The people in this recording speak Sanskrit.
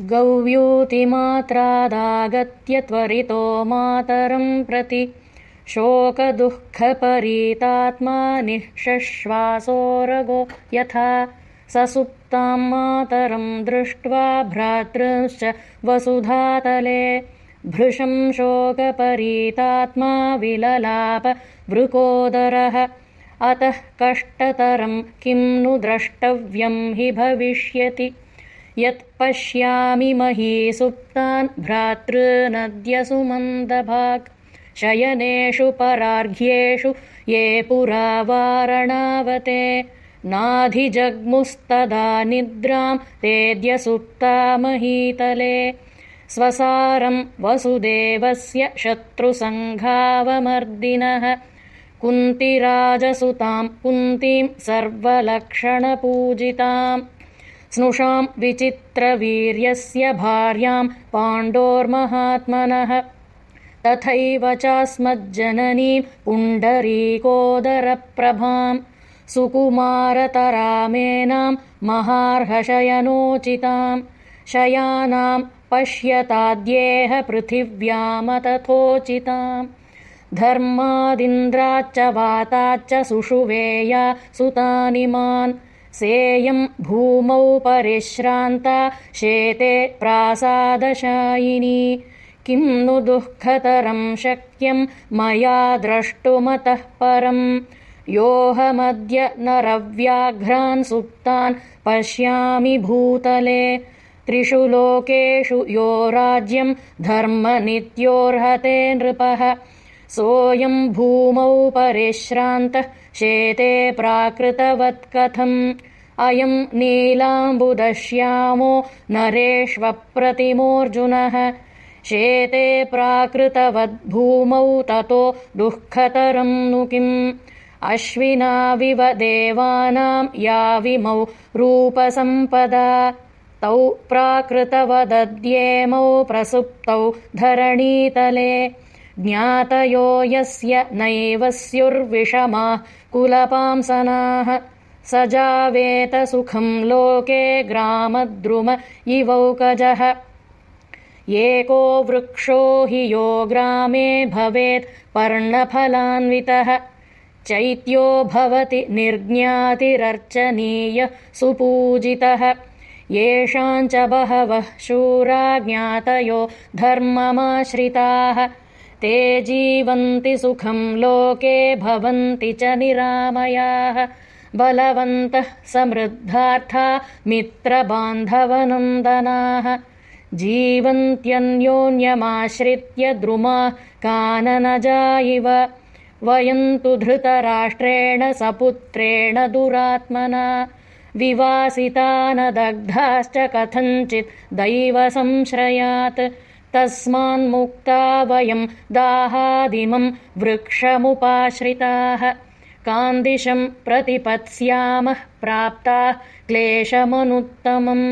गव्यूतिमात्रादागत्य त्वरितो मातरं प्रति शोकदुःखपरीतात्मा निःश्वासोरगो यथा ससुप्तां मातरं दृष्ट्वा भ्रातृश्च वसुधातले भृशं शोकपरीतात्मा विललाप वृकोदरः अतः कष्टतरं किं नु द्रष्टव्यं हि भविष्यति यत् पश्यामि मही सुप्तान् भ्रातृनद्यसु मन्दभाक् शयनेषु परार्घ्येषु ये पुरा वारणावते। नाधिजग्मुस्तदा निद्रां तेद्यसुप्ता महीतले। स्वसारं वसुदेवस्य शत्रुसङ्घावमर्दिनः। कुन्तिराजसुतां कुन्तीं सर्वलक्षणपूजिताम् स्नुषां विचित्रवीर्यस्य भार्यां पाण्डोर्महात्मनः। तथैव चास्मज्जननीं पुण्डरीकोदरप्रभां सुकुमारतरामेनां महार्हशयनोचितां। शयानां पश्यताद्येह पृथिव्यामतथोचिताम् धर्मादिन्द्राच्च वाताच्च सुषुवेया सुतानिमान् सेयं भूमौ परिश्रान्ता शेते प्रासादशायिनी। किं नु दुःखतरं शक्यं मया द्रष्टुमतः परम् योऽहमद्य नरव्याघ्रान् सुप्तान् पश्यामि भूतले। त्रिषु लोकेषु यो राज्यं धर्मनित्योऽर्हते नृपः सोऽयं भूमौ परिश्रान्तः शेते प्राकृतवत्कथम्। अयम् नीलाम्बुदश्यामो नरेष्वप्रतिमोऽर्जुनः। शेते प्राकृतवद्भूमौ ततो दुःखतरं नु किम्। अश्विनाविव देवानां याविमौ रूपसम्पदा। तौ प्राकृतवदद्येमौ प्रसुप्तौ धरणीतले ज्ञातयो यस्य नैव स्युर्विषमाः कुलपांसनाः स जावेतसुखं लोके ग्रामद्रुम इवौकजः। एको वृक्षो हि यो ग्रामे भवेत् पर्णफलान्वितः। चैत्यो भवति निर्ज्ञातिरर्चनीय सुपूजितः। येषाञ्च बहवः शूरा ज्ञातयो धर्ममाश्रिताः ते जीवन्ति सुखं लोके भवन्ति च निरामयाः। बलवन्तः समृद्धार्था मित्रबान्धवनन्दनाः। जीवन्त्यन्योन्यमाश्रित्य द्रुमा काननजा इव वयं तु धृतराष्ट्रेण सपुत्रेण दुरात्मना। विवासिता न दग्धाश्च कथञ्चित् दैवसंश्रयात् तस्मान्मुक्ता वयं दाहादिमं वृक्षमुपाश्रिताः। कान्दिशं प्रतिपत्स्यामः प्राप्ताः क्लेशमनुत्तमम्